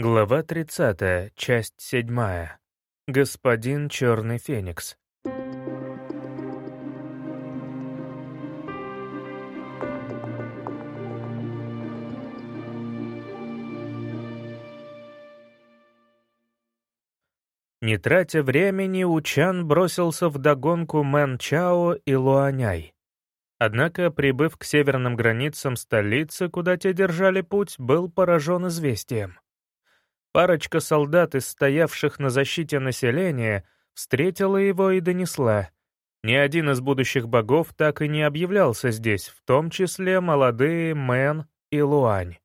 Глава 30, часть 7. Господин Черный Феникс. Не тратя времени, Учан бросился в догонку Мэн Чао и Луаняй. Однако, прибыв к северным границам столицы, куда те держали путь, был поражен известием. Парочка солдат из стоявших на защите населения встретила его и донесла. Ни один из будущих богов так и не объявлялся здесь, в том числе молодые Мэн и Луань.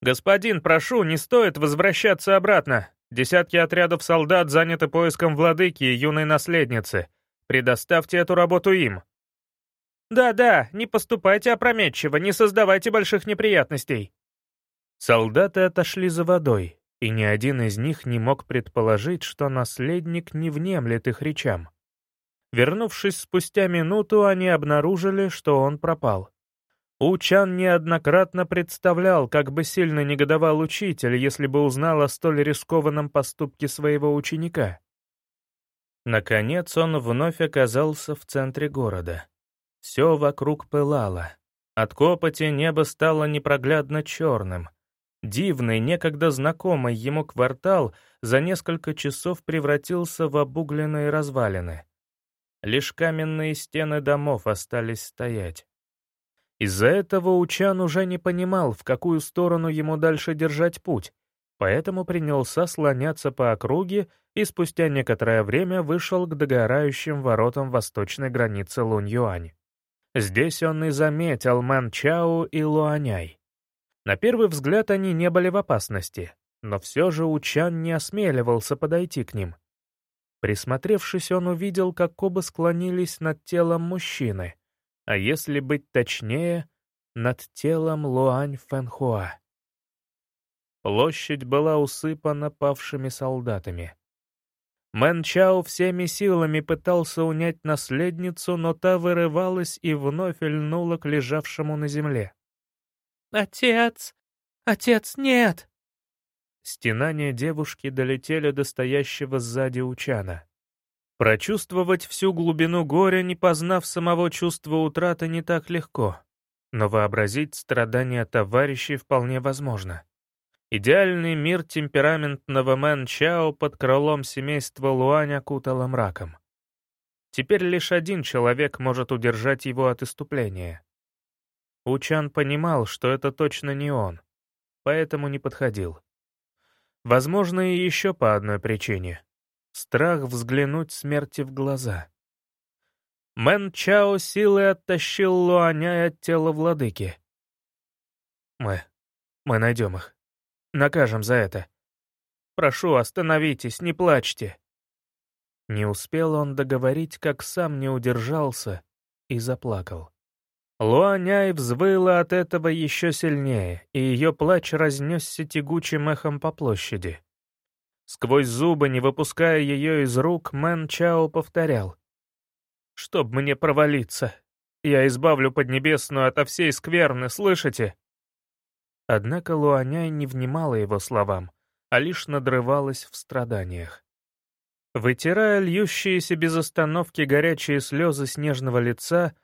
«Господин, прошу, не стоит возвращаться обратно. Десятки отрядов солдат заняты поиском владыки и юной наследницы. Предоставьте эту работу им». «Да-да, не поступайте опрометчиво, не создавайте больших неприятностей», Солдаты отошли за водой, и ни один из них не мог предположить, что наследник не внемлет их речам. Вернувшись спустя минуту, они обнаружили, что он пропал. Учан неоднократно представлял, как бы сильно негодовал учитель, если бы узнал о столь рискованном поступке своего ученика. Наконец он вновь оказался в центре города. Все вокруг пылало. От копоти небо стало непроглядно черным, Дивный, некогда знакомый ему квартал за несколько часов превратился в обугленные развалины. Лишь каменные стены домов остались стоять. Из-за этого Учан уже не понимал, в какую сторону ему дальше держать путь, поэтому принялся слоняться по округе и спустя некоторое время вышел к догорающим воротам восточной границы Лунь-Юань. Здесь он и заметил Мэн Чао и Луаняй. На первый взгляд они не были в опасности, но все же Учан не осмеливался подойти к ним. Присмотревшись, он увидел, как оба склонились над телом мужчины, а если быть точнее, над телом Луань Фэнхуа. Площадь была усыпана павшими солдатами. Мэн Чао всеми силами пытался унять наследницу, но та вырывалась и вновь льнула к лежавшему на земле. «Отец! Отец, нет!» Стенания девушки долетели до стоящего сзади Учана. Прочувствовать всю глубину горя, не познав самого чувства утраты, не так легко, но вообразить страдания товарищей вполне возможно. Идеальный мир темпераментного Мэн Чао под крылом семейства Луань окутало мраком. Теперь лишь один человек может удержать его от иступления. Учан понимал, что это точно не он, поэтому не подходил. Возможно, и еще по одной причине. Страх взглянуть смерти в глаза. Мэн Чао силой оттащил Луаня от тела владыки. «Мы... мы найдем их. Накажем за это. Прошу, остановитесь, не плачьте». Не успел он договорить, как сам не удержался и заплакал. Луаняй взвыла от этого еще сильнее, и ее плач разнесся тягучим эхом по площади. Сквозь зубы, не выпуская ее из рук, Мэн Чао повторял. «Чтоб мне провалиться, я избавлю Поднебесную ото всей скверны, слышите?» Однако Луаняй не внимала его словам, а лишь надрывалась в страданиях. Вытирая льющиеся без остановки горячие слезы снежного лица,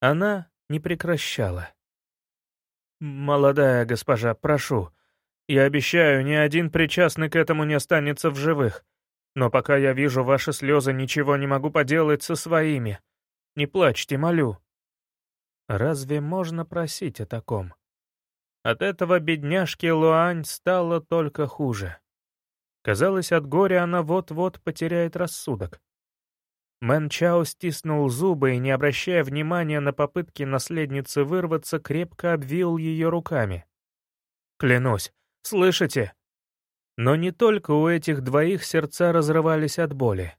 она, не прекращала. «Молодая госпожа, прошу, я обещаю, ни один причастный к этому не останется в живых, но пока я вижу ваши слезы, ничего не могу поделать со своими. Не плачьте, молю». Разве можно просить о таком? От этого бедняжки Луань стало только хуже. Казалось, от горя она вот-вот потеряет рассудок. Мэн Чао стиснул зубы и, не обращая внимания на попытки наследницы вырваться, крепко обвил ее руками. «Клянусь, слышите?» Но не только у этих двоих сердца разрывались от боли.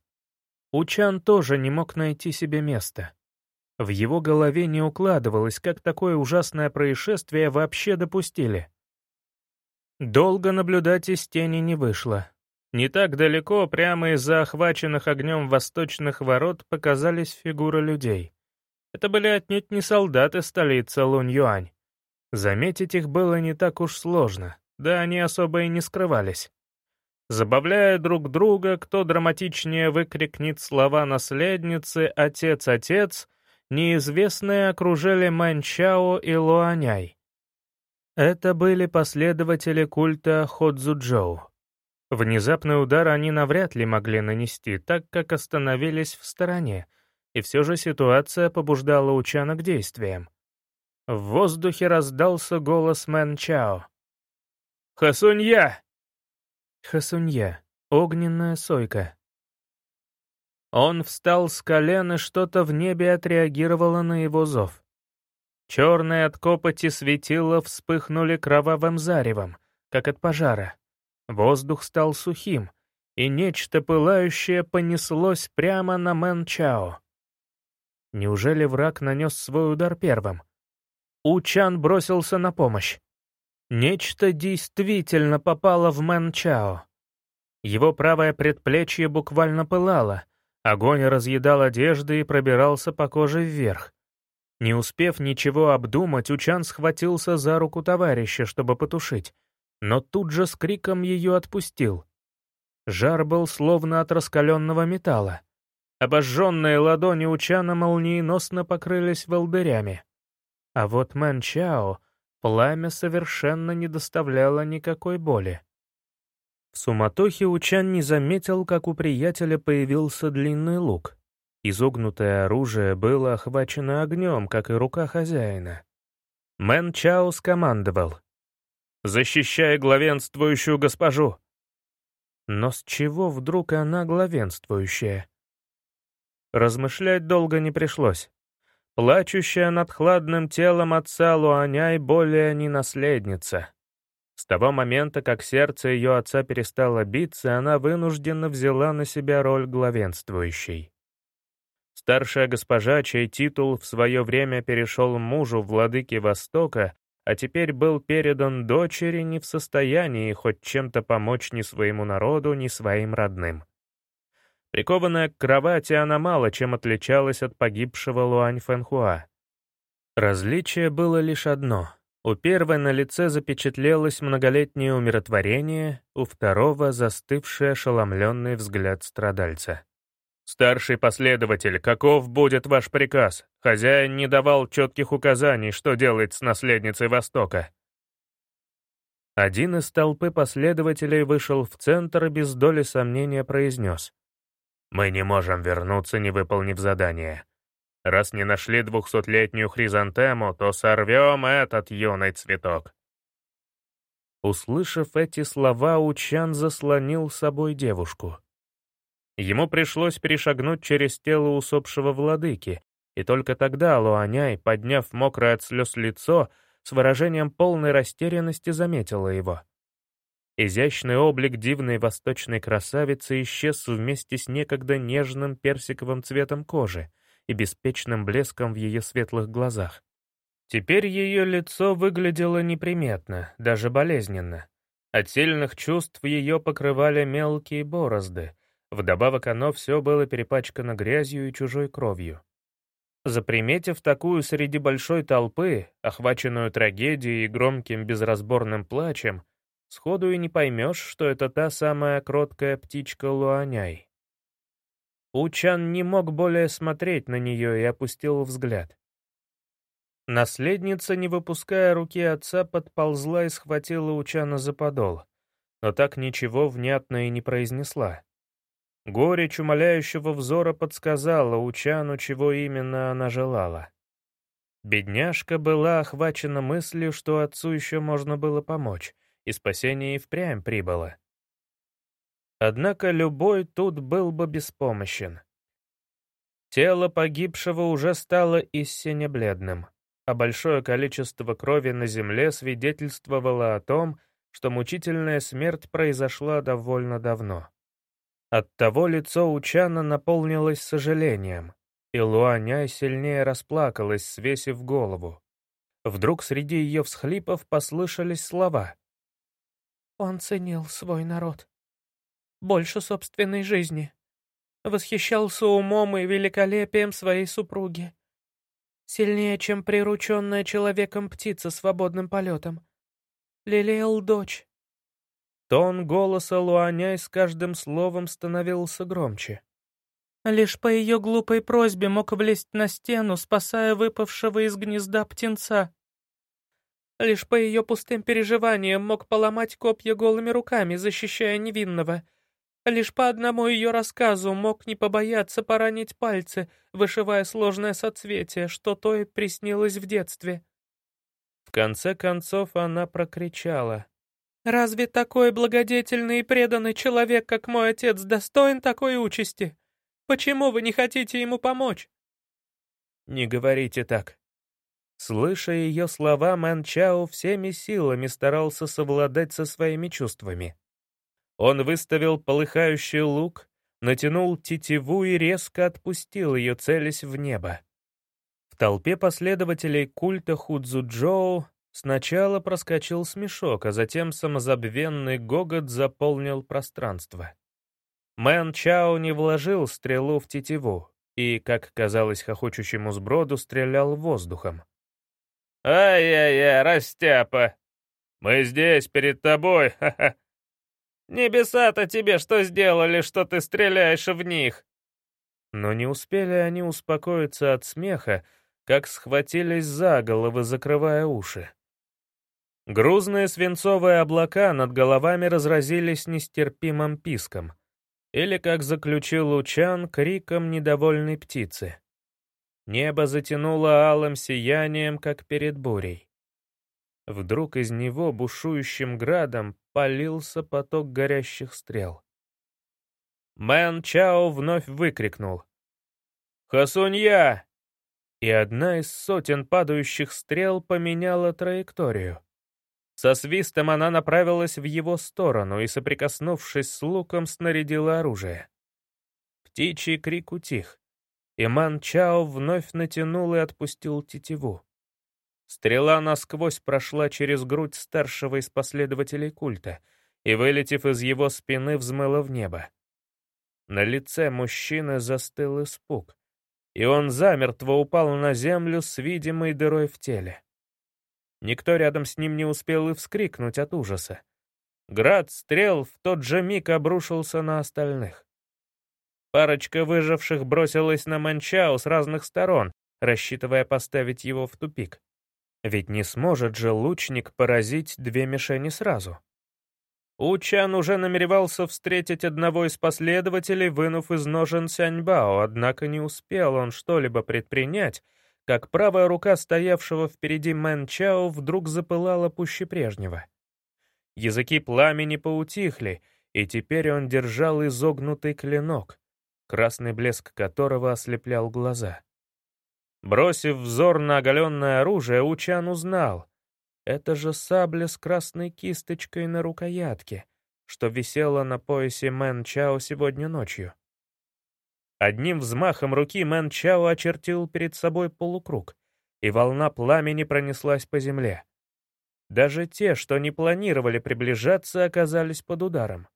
Учан тоже не мог найти себе места. В его голове не укладывалось, как такое ужасное происшествие вообще допустили. Долго наблюдать из тени не вышло. Не так далеко, прямо из-за охваченных огнем восточных ворот, показались фигуры людей. Это были отнюдь не солдаты столицы Лунь-Юань. Заметить их было не так уж сложно. да они особо и не скрывались. Забавляя друг друга, кто драматичнее выкрикнет слова наследницы «Отец, отец», неизвестные окружили Манчао и Луаняй. Это были последователи культа Ходзуджоу. Внезапный удар они навряд ли могли нанести, так как остановились в стороне, и все же ситуация побуждала Учана к действиям. В воздухе раздался голос Мэн Чао. «Хасунья!» Хасунья. Огненная сойка. Он встал с колен, и что-то в небе отреагировало на его зов. Черные от копоти светила вспыхнули кровавым заревом, как от пожара. Воздух стал сухим, и нечто пылающее понеслось прямо на Мэн Чао. Неужели враг нанес свой удар первым? Учан бросился на помощь. Нечто действительно попало в Мэн Чао. Его правое предплечье буквально пылало, огонь разъедал одежды и пробирался по коже вверх. Не успев ничего обдумать, Учан схватился за руку товарища, чтобы потушить, но тут же с криком ее отпустил. Жар был словно от раскаленного металла. Обожженные ладони Учана молниеносно покрылись волдырями. А вот Мэн Чао пламя совершенно не доставляло никакой боли. В суматохе Учан не заметил, как у приятеля появился длинный лук. Изогнутое оружие было охвачено огнем, как и рука хозяина. Мэн Чао скомандовал. «Защищай главенствующую госпожу!» Но с чего вдруг она главенствующая? Размышлять долго не пришлось. Плачущая над хладным телом отца Луаняй более не наследница. С того момента, как сердце ее отца перестало биться, она вынужденно взяла на себя роль главенствующей. Старшая госпожа, чей титул в свое время перешел мужу владыки Востока, а теперь был передан дочери, не в состоянии хоть чем-то помочь ни своему народу, ни своим родным. Прикованная к кровати, она мало чем отличалась от погибшего Луань Фэнхуа. Различие было лишь одно. У первой на лице запечатлелось многолетнее умиротворение, у второго — застывший ошеломленный взгляд страдальца. «Старший последователь, каков будет ваш приказ? Хозяин не давал четких указаний, что делать с наследницей Востока». Один из толпы последователей вышел в центр и без доли сомнения произнес. Мы не можем вернуться, не выполнив задание. Раз не нашли двухсотлетнюю хризантему, то сорвем этот юный цветок». Услышав эти слова, Учан заслонил собой девушку. Ему пришлось перешагнуть через тело усопшего владыки, и только тогда Луаняй, подняв мокрое от слез лицо, с выражением полной растерянности заметила его. Изящный облик дивной восточной красавицы исчез вместе с некогда нежным персиковым цветом кожи и беспечным блеском в ее светлых глазах. Теперь ее лицо выглядело неприметно, даже болезненно. От сильных чувств ее покрывали мелкие борозды, вдобавок оно все было перепачкано грязью и чужой кровью. Заприметив такую среди большой толпы, охваченную трагедией и громким безразборным плачем, Сходу и не поймешь, что это та самая кроткая птичка Луаняй. Учан не мог более смотреть на нее и опустил взгляд. Наследница, не выпуская руки отца, подползла и схватила Учана за подол, но так ничего внятно и не произнесла. Горечь умоляющего взора подсказала Учану, чего именно она желала. Бедняжка была охвачена мыслью, что отцу еще можно было помочь, и спасение и впрямь прибыло. Однако любой тут был бы беспомощен. Тело погибшего уже стало истинно бледным, а большое количество крови на земле свидетельствовало о том, что мучительная смерть произошла довольно давно. Оттого лицо Учана наполнилось сожалением, и Луаняй сильнее расплакалась, свесив голову. Вдруг среди ее всхлипов послышались слова — он ценил свой народ. Больше собственной жизни. Восхищался умом и великолепием своей супруги. Сильнее, чем прирученная человеком птица свободным полетом. Лелеял дочь, Тон голоса Луаняй с каждым словом становился громче. Лишь по ее глупой просьбе мог влезть на стену, спасая выпавшего из гнезда птенца. Лишь по ее пустым переживаниям мог поломать копья голыми руками, защищая невинного. Лишь по одному ее рассказу мог не побояться поранить пальцы, вышивая сложное соцветие, что то и приснилось в детстве. В конце концов она прокричала. «Разве такой благодетельный и преданный человек, как мой отец, достоин такой участи? Почему вы не хотите ему помочь?» «Не говорите так». Слыша ее слова, Мэн Чао всеми силами старался совладать со своими чувствами. Он выставил полыхающий лук, натянул тетиву и резко отпустил ее, целясь в небо. В толпе последователей культа Худзуджоу сначала проскочил смешок, а затем самозабвенный гогот заполнил пространство. Мэн Чао не вложил стрелу в тетиву и, как казалось хохочущему сброду, стрелял воздухом. «Ай-яй-яй, растяпа! Мы здесь, перед тобой, ха-ха! Небеса-то тебе что сделали, что ты стреляешь в них?» Но не успели они успокоиться от смеха, как схватились за головы, закрывая уши. Грузные свинцовые облака над головами разразились нестерпимым писком — или, как заключил Лучан, криком недовольной птицы. Небо затянуло алым сиянием, как перед бурей. Вдруг из него бушующим градом полился поток горящих стрел. Мэн Чао вновь выкрикнул. «Хасунья!» И одна из сотен падающих стрел поменяла траекторию. Со свистом она направилась в его сторону и, соприкоснувшись с луком, снарядила оружие. Птичий крик утих, и Ман Чао вновь натянул и отпустил тетиву. Стрела насквозь прошла через грудь старшего из последователей культа и, вылетев из его спины, взмыла в небо. На лице мужчины застыл испуг, и он замертво упал на землю с видимой дырой в теле. Никто рядом с ним не успел и вскрикнуть от ужаса. Град стрел в тот же миг обрушился на остальных. Парочка выживших бросилась на Манчао с разных сторон, рассчитывая поставить его в тупик. Ведь не сможет же лучник поразить две мишени сразу. Учан уже намеревался встретить одного из последователей, вынув из ножен Сяньбао, однако не успел он что-либо предпринять, как правая рука стоявшего впереди Мэн Чао вдруг запылала пуще прежнего. Языки пламени поутихли, и теперь он держал изогнутый клинок, красный блеск которого ослеплял глаза. Бросив взор на оголенное оружие, Учан узнал. Это же сабля с красной кисточкой на рукоятке, что висела на поясе Мэн Чао сегодня ночью. Одним взмахом руки Мэн Чао очертил перед собой полукруг, и волна пламени пронеслась по земле. Даже те, что не планировали приближаться, оказались под ударом.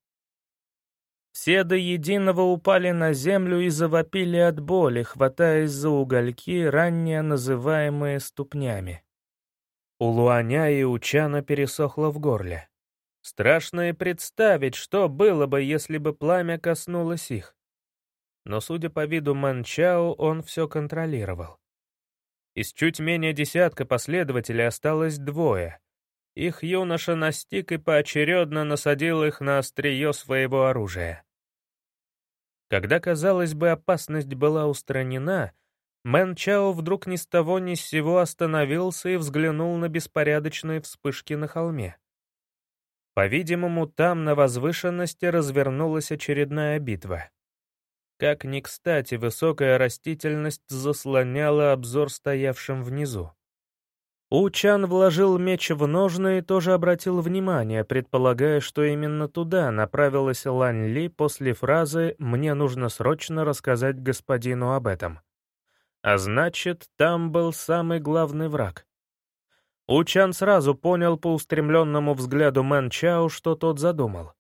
Все до единого упали на землю и завопили от боли, хватаясь за угольки, ранее называемые ступнями. У Луаня и у Чана пересохло в горле. Страшно и представить, что было бы, если бы пламя коснулось их но, судя по виду Манчао, он все контролировал. Из чуть менее десятка последователей осталось двое. Их юноша настиг и поочередно насадил их на острие своего оружия. Когда, казалось бы, опасность была устранена, Мэн Чао вдруг ни с того ни с сего остановился и взглянул на беспорядочные вспышки на холме. По-видимому, там на возвышенности развернулась очередная битва. Как ни кстати, высокая растительность заслоняла обзор стоявшим внизу. Учан вложил меч в ножны и тоже обратил внимание, предполагая, что именно туда направилась Лань Ли после фразы «мне нужно срочно рассказать господину об этом». А значит, там был самый главный враг. Учан сразу понял по устремленному взгляду Мэн Чао, что тот задумал.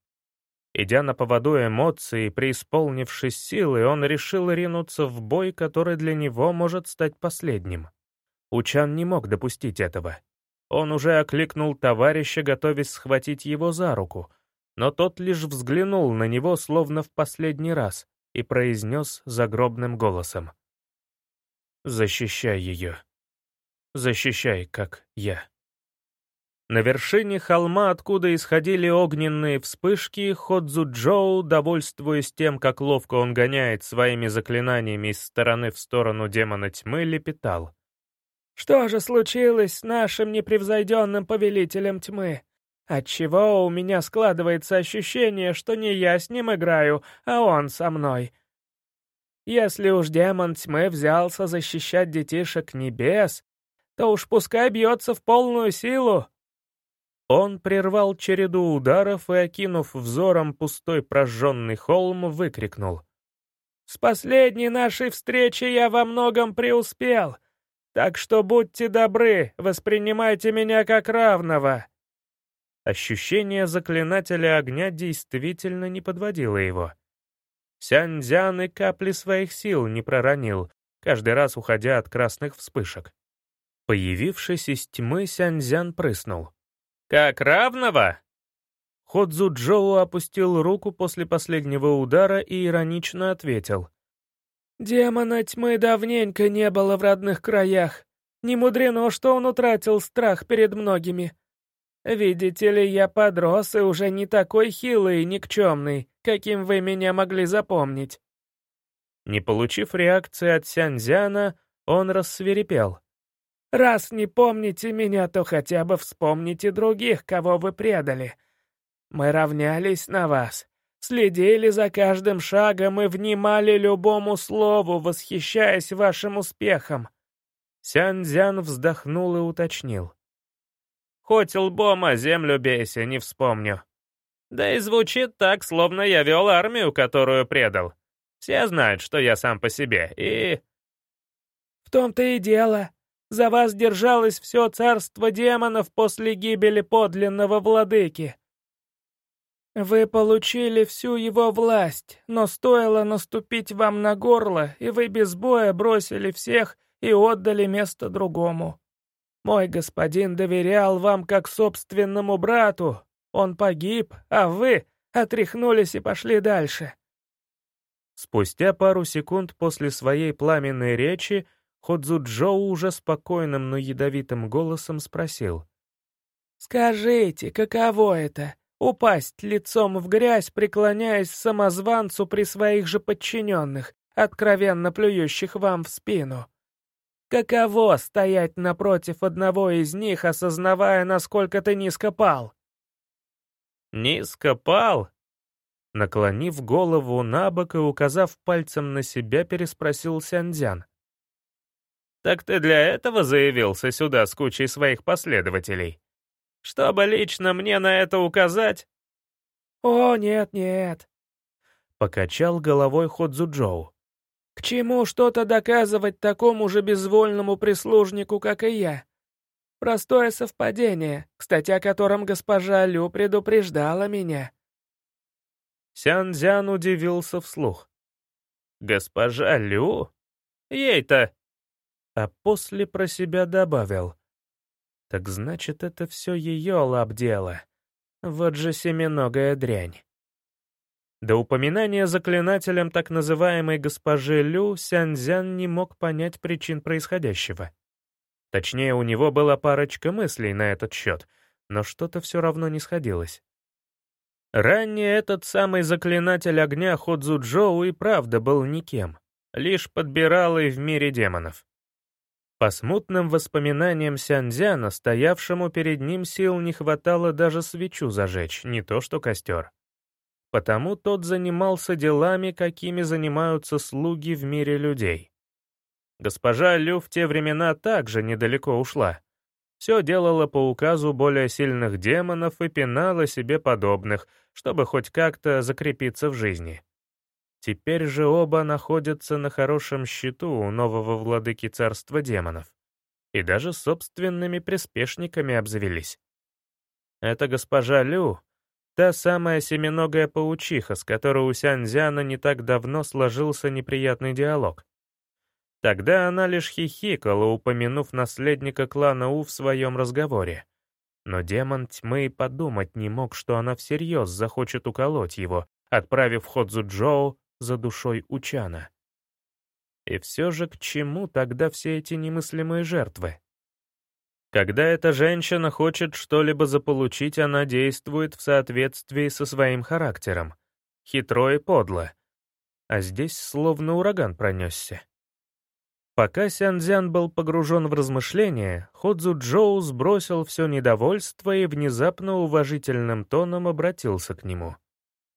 Идя на поводу эмоций, преисполнившись силы, он решил ринуться в бой, который для него может стать последним. Учан не мог допустить этого. Он уже окликнул товарища, готовясь схватить его за руку, но тот лишь взглянул на него словно в последний раз и произнес загробным голосом. «Защищай ее. Защищай, как я». На вершине холма, откуда исходили огненные вспышки, Ходзу-Джоу, довольствуясь тем, как ловко он гоняет своими заклинаниями из стороны в сторону демона тьмы, лепетал. «Что же случилось с нашим непревзойденным повелителем тьмы? Отчего у меня складывается ощущение, что не я с ним играю, а он со мной? Если уж демон тьмы взялся защищать детишек небес, то уж пускай бьется в полную силу, он прервал череду ударов и, окинув взором пустой прожженный холм, выкрикнул. «С последней нашей встречи я во многом преуспел, так что будьте добры, воспринимайте меня как равного». Ощущение заклинателя огня действительно не подводило его. Сяньцзян и капли своих сил не проронил, каждый раз уходя от красных вспышек. Появившись из тьмы, Сяньцзян прыснул. «Как равного?» Ходзу Джоу опустил руку после последнего удара и иронично ответил. «Демона тьмы давненько не было в родных краях. Не мудрено, что он утратил страх перед многими. Видите ли, я подрос и уже не такой хилый и никчемный, каким вы меня могли запомнить». Не получив реакции от Сяньзяна, он рассверепел. Раз не помните меня, то хотя бы вспомните других, кого вы предали. Мы равнялись на вас, следили за каждым шагом и внимали любому слову, восхищаясь вашим успехом». Сянь-Дзян вздохнул и уточнил. «Хоть лбом о землю бейся, не вспомню. Да и звучит так, словно я вел армию, которую предал. Все знают, что я сам по себе, и...» «В том-то и дело», за вас держалось все царство демонов после гибели подлинного владыки. Вы получили всю его власть, но стоило наступить вам на горло, и вы без боя бросили всех и отдали место другому. Мой господин доверял вам как собственному брату. Он погиб, а вы отряхнулись и пошли дальше. Спустя пару секунд после своей пламенной речи Ходзу-Джоу уже спокойным, но ядовитым голосом спросил. «Скажите, каково это — упасть лицом в грязь, преклоняясь самозванцу при своих же подчиненных, откровенно плюющих вам в спину? Каково стоять напротив одного из них, осознавая, насколько ты низко пал?» «Низко пал?» Наклонив голову на бок и указав пальцем на себя, переспросил Сяньцзян. Так ты для этого заявился сюда с кучей своих последователей? Чтобы лично мне на это указать? О, нет-нет. Покачал головой Ходзуджоу. К чему что-то доказывать такому же безвольному прислужнику, как и я? Простое совпадение, кстати, о котором госпожа Лю предупреждала меня. Сянзян удивился вслух. «Госпожа Лю? Ей-то а после про себя добавил. Так значит, это все ее лап. Вот же семеногая дрянь. До упоминания заклинателем так называемой госпожи Лю Сяньзян не мог понять причин происходящего. Точнее, у него была парочка мыслей на этот счет, но что-то все равно не сходилось. Ранее этот самый заклинатель огня Ходзу Джоу и правда был никем, лишь подбирал и в мире демонов. По смутным воспоминаниям Сяньцзяна, стоявшему перед ним сил не хватало даже свечу зажечь, не то что костер. Потому тот занимался делами, какими занимаются слуги в мире людей. Госпожа Лю в те времена также недалеко ушла. Все делала по указу более сильных демонов и пинала себе подобных, чтобы хоть как-то закрепиться в жизни. Теперь же оба находятся на хорошем счету у нового владыки царства демонов. И даже собственными приспешниками обзавелись. Это госпожа Лю, та самая семиногая паучиха, с которой у Сяньзяна не так давно сложился неприятный диалог. Тогда она лишь хихикала, упомянув наследника клана У в своем разговоре. Но демон тьмы подумать не мог, что она всерьез захочет уколоть его, отправив Ходзу Джоу за душой Учана. И все же к чему тогда все эти немыслимые жертвы? Когда эта женщина хочет что-либо заполучить, она действует в соответствии со своим характером. Хитро и подло. А здесь словно ураган пронесся. Пока Сянзян был погружен в размышления, Ходзу Джоу сбросил все недовольство и внезапно уважительным тоном обратился к нему.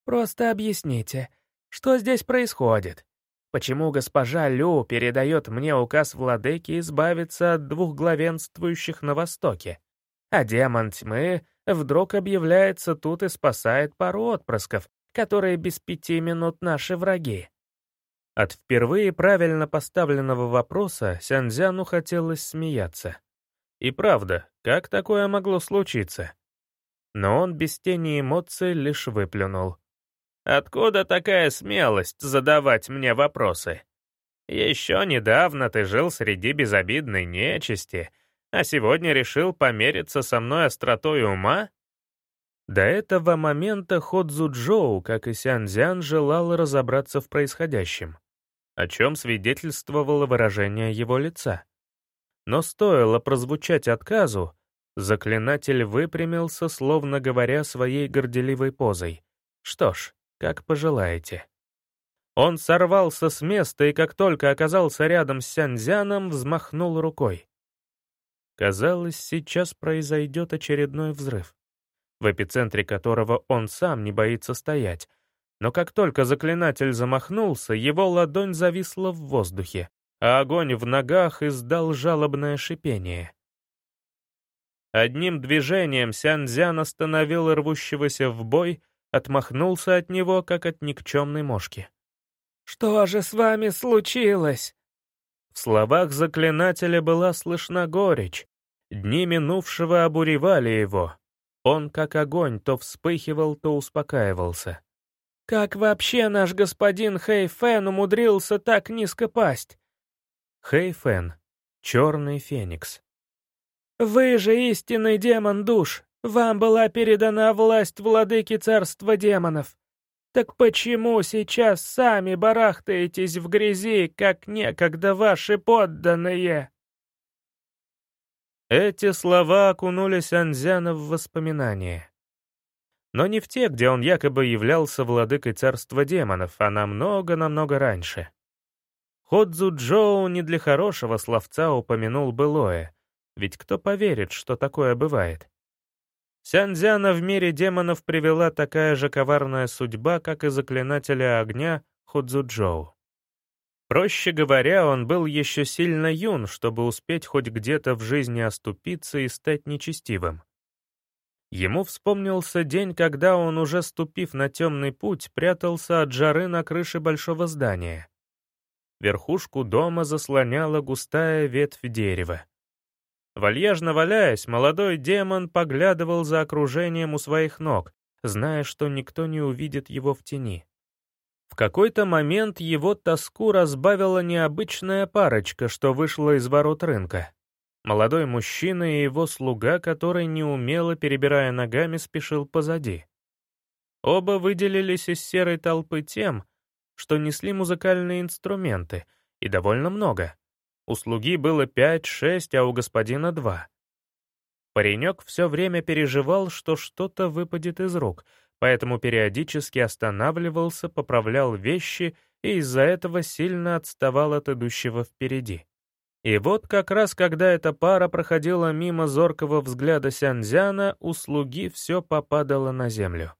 «Просто объясните, что здесь происходит? Почему госпожа Лю передает мне указ владыки избавиться от двух главенствующих на Востоке, а демон тьмы вдруг объявляется тут и спасает пару отпрысков, которые без пяти минут наши враги?» От впервые правильно поставленного вопроса Сянзяну хотелось смеяться. И правда, как такое могло случиться? Но он без тени эмоций лишь выплюнул. «Откуда такая смелость задавать мне вопросы? Еще недавно ты жил среди безобидной нечисти, а сегодня решил помериться со мной остротой ума?» До этого момента Ходзу Джоу, как и Сянзян, желал разобраться в происходящем о чем свидетельствовало выражение его лица. Но стоило прозвучать отказу, заклинатель выпрямился, словно говоря своей горделивой позой. «Что ж, как пожелаете». Он сорвался с места и, как только оказался рядом с Сянзяном, взмахнул рукой. Казалось, сейчас произойдет очередной взрыв, в эпицентре которого он сам не боится стоять, но как только заклинатель замахнулся, его ладонь зависла в воздухе, а огонь в ногах издал жалобное шипение. Одним движением Сянзян остановил рвущегося в бой, отмахнулся от него, как от никчемной мошки. «Что же с вами случилось?» В словах заклинателя была слышна горечь. Дни минувшего обуревали его. Он, как огонь, то вспыхивал, то успокаивался. Как вообще наш господин Хэйфэн умудрился так низко пасть? Хэйфэн, черный феникс. Вы же истинный демон душ. Вам была передана власть владыки царства демонов. Так почему сейчас сами барахтаетесь в грязи, как некогда ваши подданные?» Эти слова окунули Анзяна в воспоминания но не в те, где он якобы являлся владыкой царства демонов, а намного-намного раньше. Ходзу Джоу не для хорошего словца упомянул былое, ведь кто поверит, что такое бывает? Сянзяна в мире демонов привела такая же коварная судьба, как и заклинателя огня Ходзу Джоу. Проще говоря, он был еще сильно юн, чтобы успеть хоть где-то в жизни оступиться и стать нечестивым. Ему вспомнился день, когда он, уже ступив на темный путь, прятался от жары на крыше большого здания. Верхушку дома заслоняла густая ветвь дерева. Вальяжно валяясь, молодой демон поглядывал за окружением у своих ног, зная, что никто не увидит его в тени. В какой-то момент его тоску разбавила необычная парочка, что вышла из ворот рынка. Молодой мужчина и его слуга, который, неумело перебирая ногами, спешил позади. Оба выделились из серой толпы тем, что несли музыкальные инструменты, и довольно много. У слуги было пять-шесть, а у господина два. Паренек все время переживал, что что-то выпадет из рук, поэтому периодически останавливался, поправлял вещи и из-за этого сильно отставал от идущего впереди. И вот как раз когда эта пара проходила мимо зоркого взгляда Сянзяна, у слуги все попадало на землю.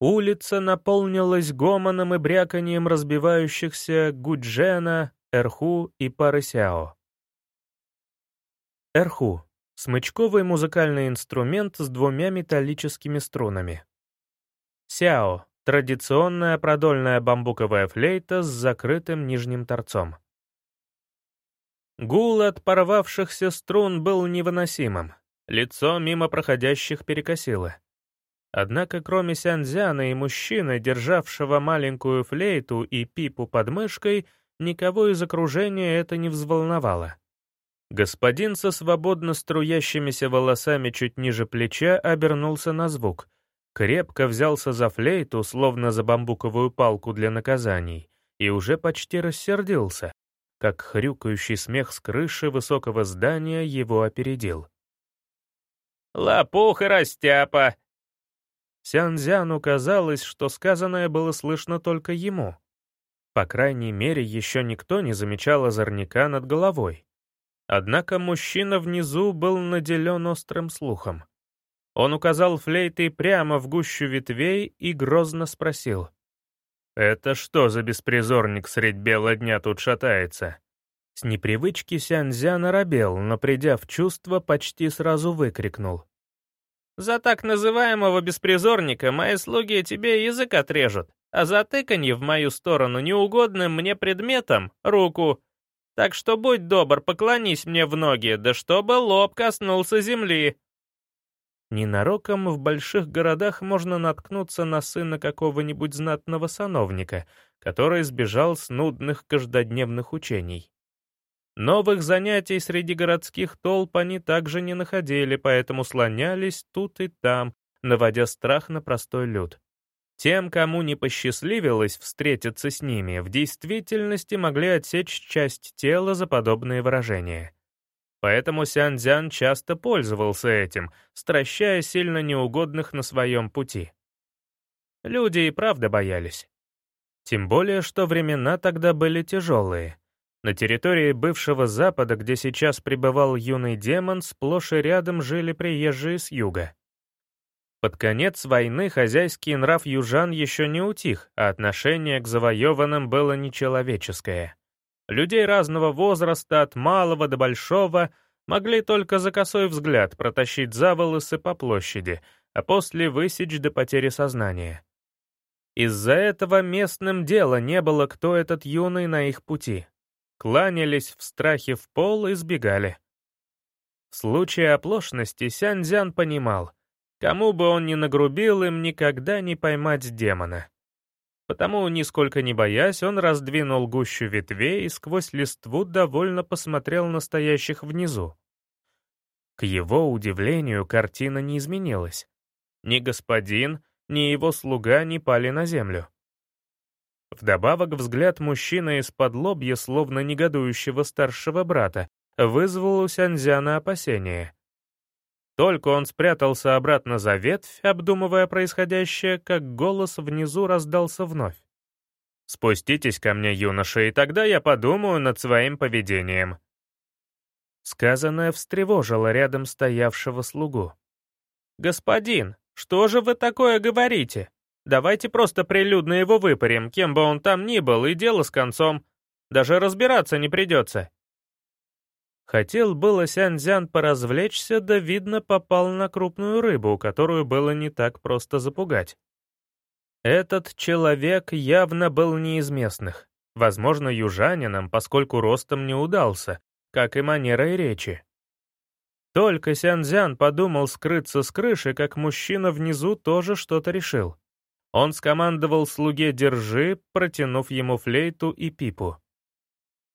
Улица наполнилась гомоном и бряканием разбивающихся гуджена, эрху и парысяо. Эрху — смычковый музыкальный инструмент с двумя металлическими струнами. Сяо — традиционная продольная бамбуковая флейта с закрытым нижним торцом. Гул от порвавшихся струн был невыносимым. Лицо мимо проходящих перекосило. Однако кроме Сянзяна и мужчины, державшего маленькую флейту и пипу под мышкой, никого из окружения это не взволновало. Господин со свободно струящимися волосами чуть ниже плеча обернулся на звук, крепко взялся за флейту, словно за бамбуковую палку для наказаний, и уже почти рассердился, как хрюкающий смех с крыши высокого здания его опередил. «Лопух и растяпа!» Сянзяну казалось, что сказанное было слышно только ему. По крайней мере, еще никто не замечал озорника над головой. Однако мужчина внизу был наделен острым слухом. Он указал флейтой прямо в гущу ветвей и грозно спросил. «Это что за беспризорник средь бела дня тут шатается?» С непривычки Сянзя наробел, но, придя в чувство, почти сразу выкрикнул. «За так называемого беспризорника мои слуги тебе язык отрежут, а за тыканье в мою сторону неугодным мне предметом — руку. Так что будь добр, поклонись мне в ноги, да чтобы лоб коснулся земли». Ненароком в больших городах можно наткнуться на сына какого-нибудь знатного сановника, который сбежал с нудных каждодневных учений. Новых занятий среди городских толп они также не находили, поэтому слонялись тут и там, наводя страх на простой люд. Тем, кому не посчастливилось встретиться с ними, в действительности могли отсечь часть тела за подобные выражения. Поэтому Сяньцзян часто пользовался этим, стращая сильно неугодных на своем пути. Люди и правда боялись. Тем более, что времена тогда были тяжелые. На территории бывшего Запада, где сейчас пребывал юный демон, сплошь и рядом жили приезжие с юга. Под конец войны хозяйский нрав южан еще не утих, а отношение к завоеванным было нечеловеческое. Людей разного возраста, от малого до большого, могли только за косой взгляд протащить за волосы по площади, а после высечь до потери сознания. Из-за этого местным дела не было, кто этот юный на их пути кланялись в страхе в пол и сбегали. В случае оплошности Сяньцзян понимал, кому бы он ни нагрубил, им никогда не поймать демона. Потому, нисколько не боясь, он раздвинул гущу ветвей и сквозь листву довольно посмотрел на стоящих внизу. К его удивлению, картина не изменилась. Ни господин, ни его слуга не пали на землю. Вдобавок взгляд мужчины из-под лобья, словно негодующего старшего брата, вызвал у Сянзяна опасение. Только он спрятался обратно за ветвь, обдумывая происходящее, как голос внизу раздался вновь. «Спуститесь ко мне, юноша, и тогда я подумаю над своим поведением». Сказанное встревожило рядом стоявшего слугу. «Господин, что же вы такое говорите?» Давайте просто прилюдно его выпарим, кем бы он там ни был, и дело с концом. Даже разбираться не придется. Хотел было Сяньцзян поразвлечься, да, видно, попал на крупную рыбу, которую было не так просто запугать. Этот человек явно был не из местных, возможно, южанином, поскольку ростом не удался, как и манерой речи. Только Сяньцзян подумал скрыться с крыши, как мужчина внизу тоже что-то решил. Он скомандовал слуге «держи», протянув ему флейту и пипу.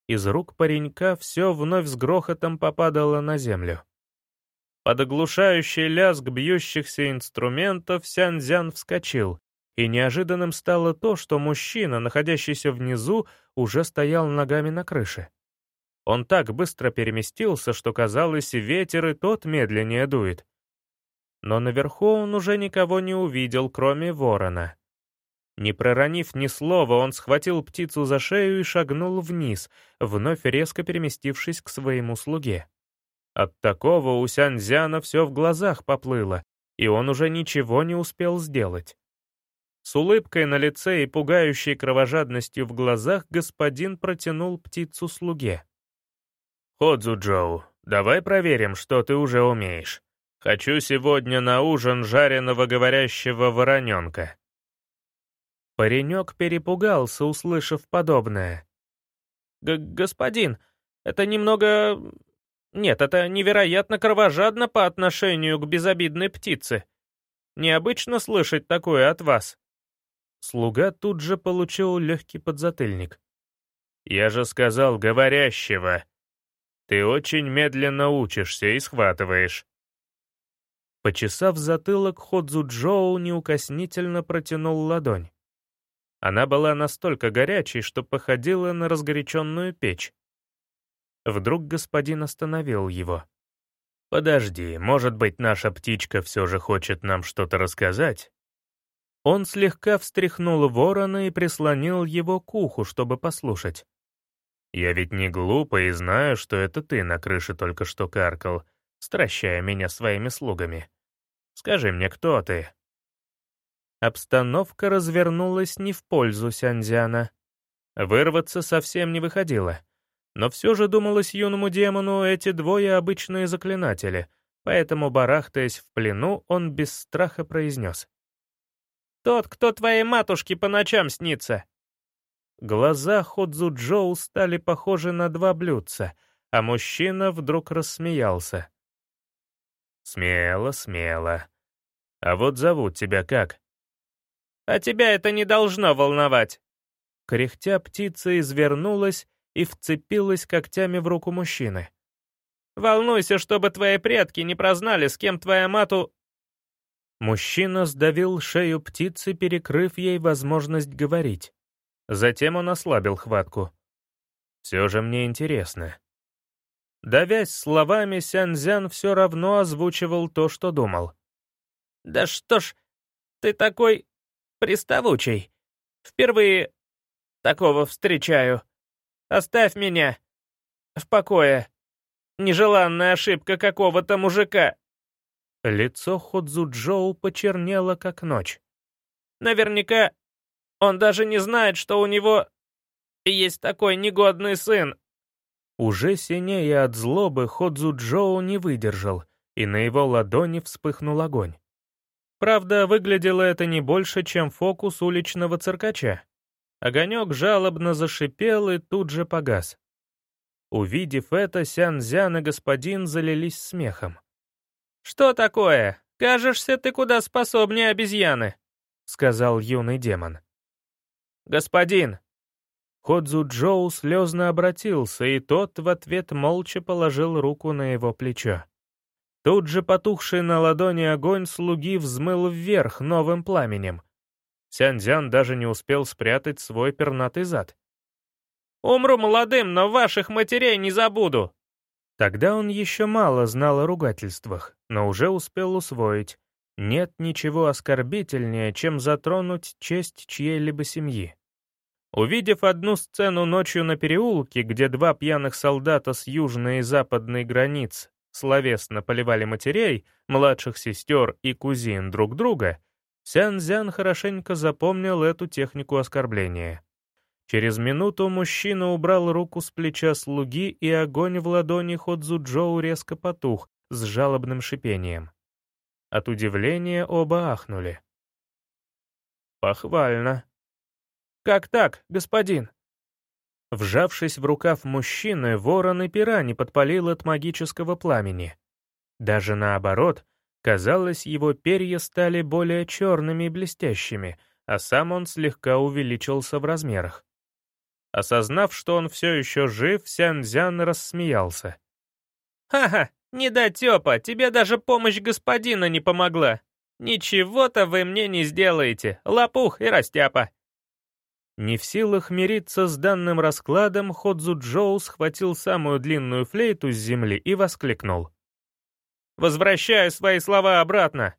Из рук паренька все вновь с грохотом попадало на землю. Под оглушающий лязг бьющихся инструментов Сянзян вскочил, и неожиданным стало то, что мужчина, находящийся внизу, уже стоял ногами на крыше. Он так быстро переместился, что казалось, ветер и тот медленнее дует, но наверху он уже никого не увидел, кроме ворона. Не проронив ни слова, он схватил птицу за шею и шагнул вниз, вновь резко переместившись к своему слуге. От такого у Сяньзяна все в глазах поплыло, и он уже ничего не успел сделать. С улыбкой на лице и пугающей кровожадностью в глазах господин протянул птицу слуге. «Ходзу Джоу, давай проверим, что ты уже умеешь. Хочу сегодня на ужин жареного говорящего вороненка». Паренек перепугался, услышав подобное. Г «Господин, это немного... Нет, это невероятно кровожадно по отношению к безобидной птице. Необычно слышать такое от вас». Слуга тут же получил легкий подзатыльник. «Я же сказал говорящего», Ты очень медленно учишься и схватываешь». Почесав затылок, Ходзу Джоу неукоснительно протянул ладонь. Она была настолько горячей, что походила на разгоряченную печь. Вдруг господин остановил его. «Подожди, может быть, наша птичка все же хочет нам что-то рассказать?» Он слегка встряхнул ворона и прислонил его к уху, чтобы послушать. «Я ведь не глупый и знаю, что это ты на крыше только что каркал, стращая меня своими слугами. Скажи мне, кто ты?» Обстановка развернулась не в пользу Сянзяна. Вырваться совсем не выходило. Но все же думалось юному демону эти двое обычные заклинатели, поэтому, барахтаясь в плену, он без страха произнес. «Тот, кто твоей матушке по ночам снится!» Глаза Ходзу Джоу стали похожи на два блюдца, а мужчина вдруг рассмеялся. «Смело, смело. А вот зовут тебя как?» «А тебя это не должно волновать!» Кряхтя птица извернулась и вцепилась когтями в руку мужчины. «Волнуйся, чтобы твои предки не прознали, с кем твоя мату...» Мужчина сдавил шею птицы, перекрыв ей возможность говорить. Затем он ослабил хватку. «Все же мне интересно». Давясь словами, Сянзян все равно озвучивал то, что думал. «Да что ж, ты такой приставучий. Впервые такого встречаю. Оставь меня в покое. Нежеланная ошибка какого-то мужика». Лицо Ходзуджоу почернело, как ночь. «Наверняка он даже не знает, что у него есть такой негодный сын». Уже синее от злобы Ходзуджоу не выдержал, и на его ладони вспыхнул огонь. Правда, выглядело это не больше, чем фокус уличного циркача. Огонек жалобно зашипел и тут же погас. Увидев это, Сян-Зян и господин залились смехом. «Что такое? Кажешься ты куда способнее обезьяны», — сказал юный демон. «Господин!» Ходзу Джоу слезно обратился, и тот в ответ молча положил руку на его плечо. Тут же потухший на ладони огонь слуги взмыл вверх новым пламенем — Сяньцзян даже не успел спрятать свой пернатый зад. «Умру молодым, но ваших матерей не забуду!» Тогда он еще мало знал о ругательствах, но уже успел усвоить. Нет ничего оскорбительнее, чем затронуть честь чьей-либо семьи. Увидев одну сцену ночью на переулке, где два пьяных солдата с южной и западной границ словесно поливали матерей, младших сестер и кузин друг друга, Сян-Зян хорошенько запомнил эту технику оскорбления. Через минуту мужчина убрал руку с плеча слуги, и огонь в ладони Ходзу-Джоу резко потух с жалобным шипением. От удивления оба ахнули. «Похвально». «Как так, господин?» Вжавшись в рукав мужчины, ворон и пера не подпалил от магического пламени. Даже наоборот, Казалось, его перья стали более черными и блестящими, а сам он слегка увеличился в размерах. Осознав, что он все еще жив, Сянзян рассмеялся. «Ха-ха, недотепа, тебе даже помощь господина не помогла. Ничего-то вы мне не сделаете, лопух и растяпа». Не в силах мириться с данным раскладом, Ходзу Джоу схватил самую длинную флейту с земли и воскликнул. Возвращаю свои слова обратно.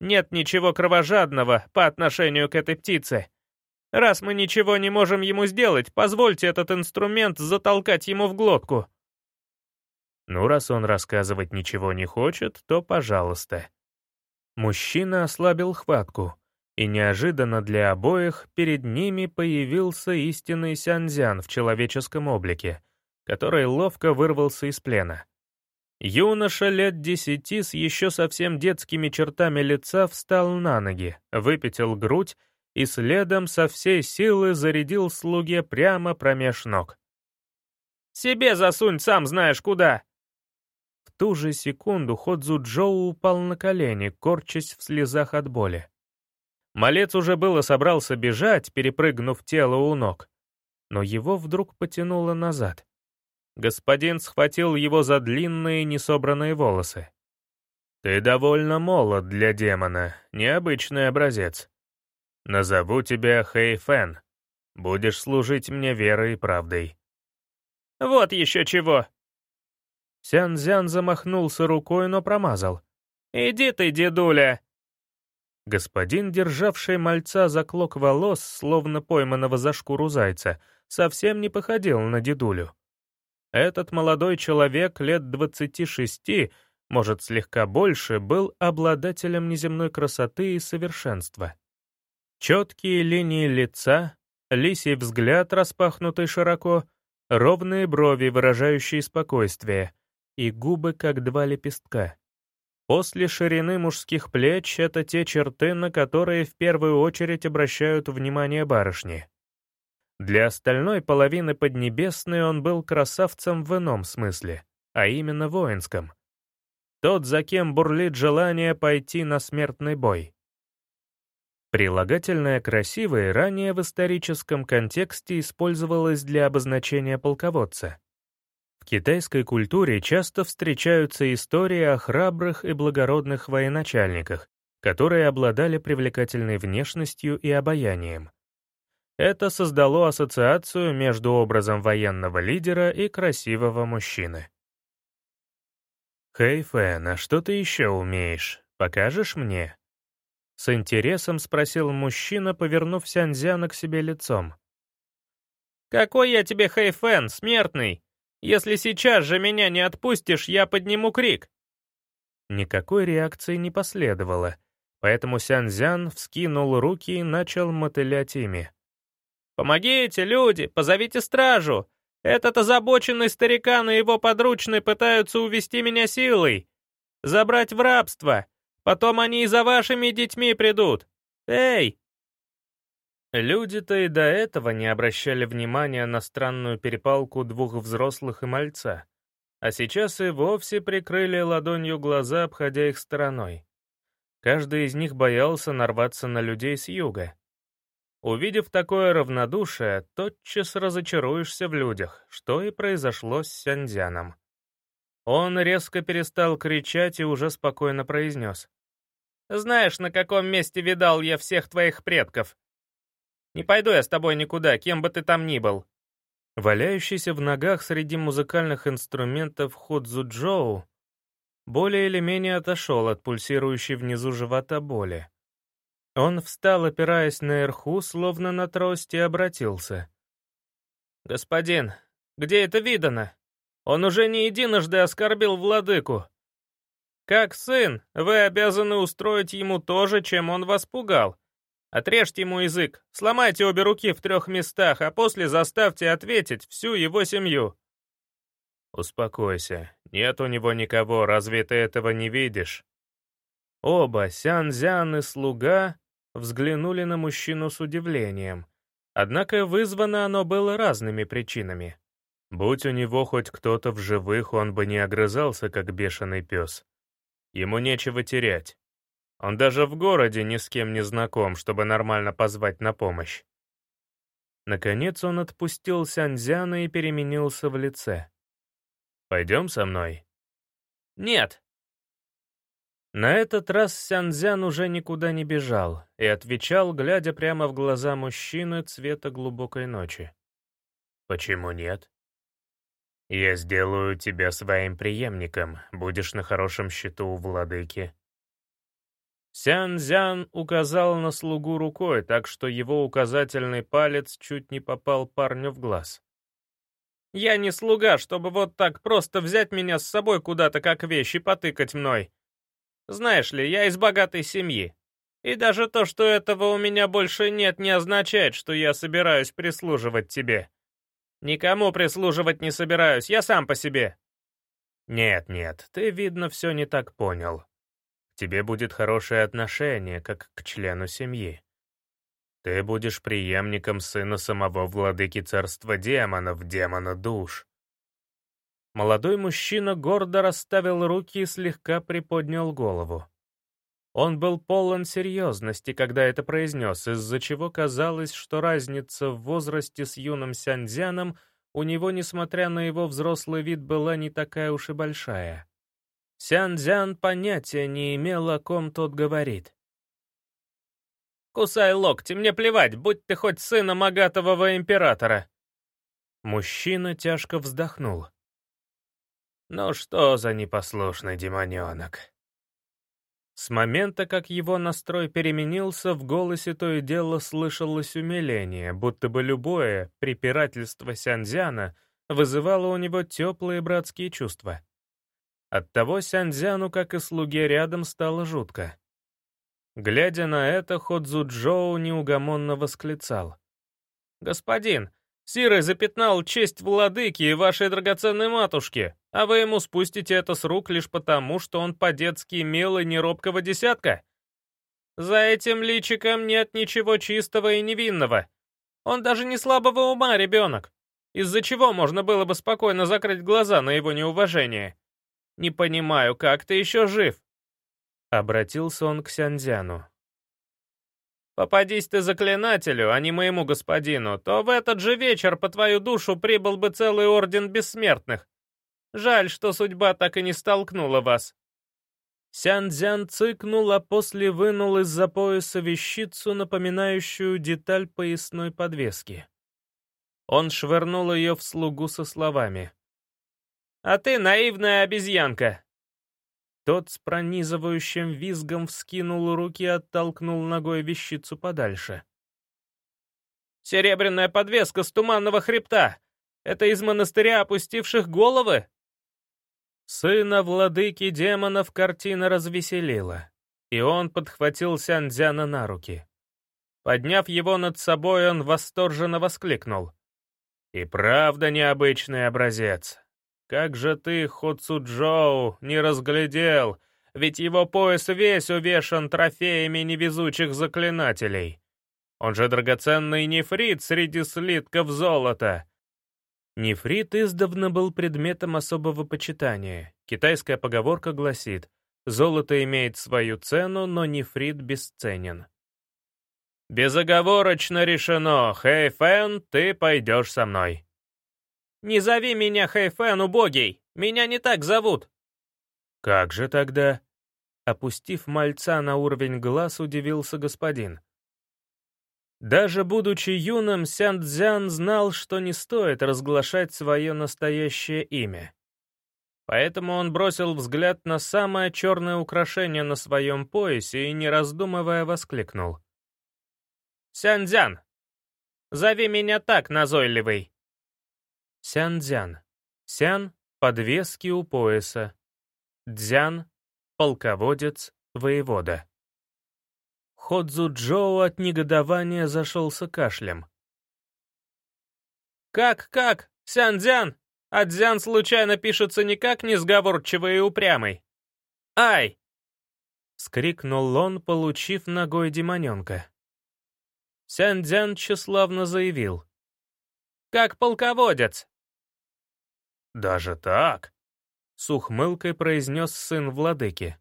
Нет ничего кровожадного по отношению к этой птице. Раз мы ничего не можем ему сделать, позвольте этот инструмент затолкать ему в глотку. Ну, раз он рассказывать ничего не хочет, то пожалуйста. Мужчина ослабил хватку, и неожиданно для обоих перед ними появился истинный Сянзян в человеческом облике, который ловко вырвался из плена. Юноша лет десяти с еще совсем детскими чертами лица встал на ноги, выпятил грудь и следом со всей силы зарядил слуге прямо промеж ног. «Себе засунь, сам знаешь куда!» В ту же секунду Ходзу Джоу упал на колени, корчась в слезах от боли. Малец уже было собрался бежать, перепрыгнув тело у ног, но его вдруг потянуло назад. Господин схватил его за длинные несобранные волосы. «Ты довольно молод для демона, необычный образец. Назову тебя Хэй Фэн. Будешь служить мне верой и правдой». «Вот еще чего!» Сянзян замахнулся рукой, но промазал. «Иди ты, дедуля!» Господин, державший мальца за клок волос, словно пойманного за шкуру зайца, совсем не походил на дедулю. Этот молодой человек лет двадцати шести, может, слегка больше, был обладателем неземной красоты и совершенства. Четкие линии лица, лисий взгляд, распахнутый широко, ровные брови, выражающие спокойствие, и губы, как два лепестка. После ширины мужских плеч — это те черты, на которые в первую очередь обращают внимание барышни. Для остальной половины Поднебесной он был красавцем в ином смысле, а именно воинском. Тот, за кем бурлит желание пойти на смертный бой. Прилагательное «красивый» ранее в историческом контексте использовалось для обозначения полководца. В китайской культуре часто встречаются истории о храбрых и благородных военачальниках, которые обладали привлекательной внешностью и обаянием. Это создало ассоциацию между образом военного лидера и красивого мужчины. «Хэй, Фэн, а что ты еще умеешь? Покажешь мне?» С интересом спросил мужчина, повернув Сяньзяна к себе лицом. «Какой я тебе Хэй Фэн, смертный? Если сейчас же меня не отпустишь, я подниму крик!» Никакой реакции не последовало, поэтому Сянзян вскинул руки и начал мотылять ими. «Помогите, люди! Позовите стражу! Этот озабоченный старикан и его подручный пытаются увести меня силой! Забрать в рабство! Потом они и за вашими детьми придут! Эй, Люди-то и до этого не обращали внимания на странную перепалку двух взрослых и мальца, а сейчас и вовсе прикрыли ладонью глаза, обходя их стороной. Каждый из них боялся нарваться на людей с юга. Увидев такое равнодушие, тотчас разочаруешься в людях, что и произошло с Сяньцзяном. Он резко перестал кричать и уже спокойно произнес. «Знаешь, на каком месте видал я всех твоих предков? Не пойду я с тобой никуда, кем бы ты там ни был». Валяющийся в ногах среди музыкальных инструментов Ходзуджоу более или менее отошел от пульсирующей внизу живота боли. Он встал, опираясь на эрху, словно на трость, и обратился. «Господин, где это видано? Он уже не единожды оскорбил владыку. Как сын, вы обязаны устроить ему то же, чем он вас пугал. Отрежьте ему язык, сломайте обе руки в трех местах, а после заставьте ответить всю его семью». «Успокойся, нет у него никого, разве ты этого не видишь?» Оба, Сян-Зян и слуга, взглянули на мужчину с удивлением. Однако вызвано оно было разными причинами. Будь у него хоть кто-то в живых, он бы не огрызался, как бешеный пес. Ему нечего терять. Он даже в городе ни с кем не знаком, чтобы нормально позвать на помощь. Наконец он отпустил Сяньзяна и переменился в лице. «Пойдем со мной?» «Нет». На этот раз Сяньзян уже никуда не бежал и отвечал, глядя прямо в глаза мужчины цвета глубокой ночи. «Почему нет?» «Я сделаю тебя своим преемником, будешь на хорошем счету у владыки. Сян-Зян указал на слугу рукой, так что его указательный палец чуть не попал парню в глаз. «Я не слуга, чтобы вот так просто взять меня с собой куда-то как вещи потыкать мной. Знаешь ли, я из богатой семьи. И даже то, что этого у меня больше нет, не означает, что я собираюсь прислуживать тебе. Никому прислуживать не собираюсь, я сам по себе». «Нет-нет, ты, видно, все не так понял», тебе будет хорошее отношение, как к члену семьи. Ты будешь преемником сына самого владыки царства демонов, демона душ. Молодой мужчина гордо расставил руки и слегка приподнял голову. Он был полон серьезности, когда это произнес, из-за чего казалось, что разница в возрасте с юным Сяньцзяном у него, несмотря на его взрослый вид, была не такая уж и большая. Сян-Дзян понятия не имел, о ком тот говорит. «Кусай локти, мне плевать, будь ты хоть сыном Агатового императора!» Мужчина тяжко вздохнул. «Ну что за непослушный демоненок?» С момента, как его настрой переменился, в голосе то и дело слышалось умиление, будто бы любое препирательство Сянзяна вызывало у него теплые братские чувства. Оттого Сянзяну, как и слуге рядом, стало жутко. Глядя на это, Ходзу Джоу неугомонно восклицал. «Господин, Сирый запятнал честь владыки и вашей драгоценной матушки, а вы ему спустите это с рук лишь потому, что он по-детски мил и неробкого десятка? За этим личиком нет ничего чистого и невинного. Он даже не слабого ума ребенок, из-за чего можно было бы спокойно закрыть глаза на его неуважение. Не понимаю, как ты еще жив?» Обратился он к Сянзяну. «Попадись ты заклинателю, а не моему господину, то в этот же вечер по твою душу прибыл бы целый орден бессмертных. Жаль, что судьба так и не столкнула вас». Сянцзян цыкнул, а после вынул из-за пояса вещицу, напоминающую деталь поясной подвески. Он швырнул ее в слугу со словами. А ты наивная обезьянка!» Тот с пронизывающим визгом вскинул руки и оттолкнул ногой вещицу подальше. «Серебряная подвеска с туманного хребта! Это из монастыря опустивших головы?» Сына владыки демонов картина развеселила, и он подхватил Сяньцзяна на руки. Подняв его над собой, он восторженно воскликнул. «И правда необычный образец. Как же ты, Хуцуджоу, не разглядел, ведь его пояс весь увешан трофеями невезучих заклинателей. Он же драгоценный нефрит среди слитков золота. Нефрит издавна был предметом особого почитания. Китайская поговорка гласит «Золото имеет свою цену, но нефрит бесценен». «Безоговорочно решено, Хэй Фэн, ты пойдешь со мной», «Не зови меня Хэйфэн, убогий! Меня не так зовут!» «Как же тогда?» Опустив мальца на уровень глаз, удивился господин. Даже будучи юным, Сян-Дзян знал, что не стоит разглашать свое настоящее имя. Поэтому он бросил взгляд на самое черное украшение на своем поясе и, не раздумывая, воскликнул. «Сян-Дзян! Зови меня так, назойливый!» Сян-дзян. Сян — подвески у пояса. Дзян — полководец, воевода. Ходзу Джоу от негодования зашелся кашлем. «Как, как? Сян-дзян? А дзян случайно пишется никак несговорчивый и упрямый? Ай!» — скрикнул он, получив ногой демоненка. Сян-дзян тщеславно заявил. «Как полководец!» «Даже так?» — с ухмылкой произнес сын владыки.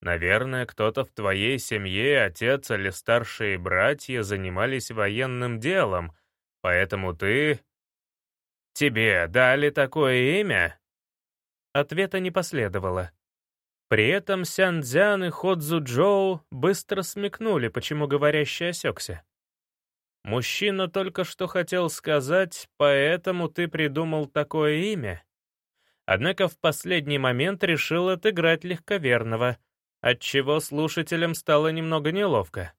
«Наверное, кто-то в твоей семье, отец или старшие братья занимались военным делом, поэтому ты... Тебе дали такое имя?» Ответа не последовало. При этом Сян Цзян и Ходзу Джоу быстро смекнули, почему говорящий осекся. Мужчина только что хотел сказать, поэтому ты придумал такое имя. Однако в последний момент решил отыграть легковерного, отчего слушателям стало немного неловко.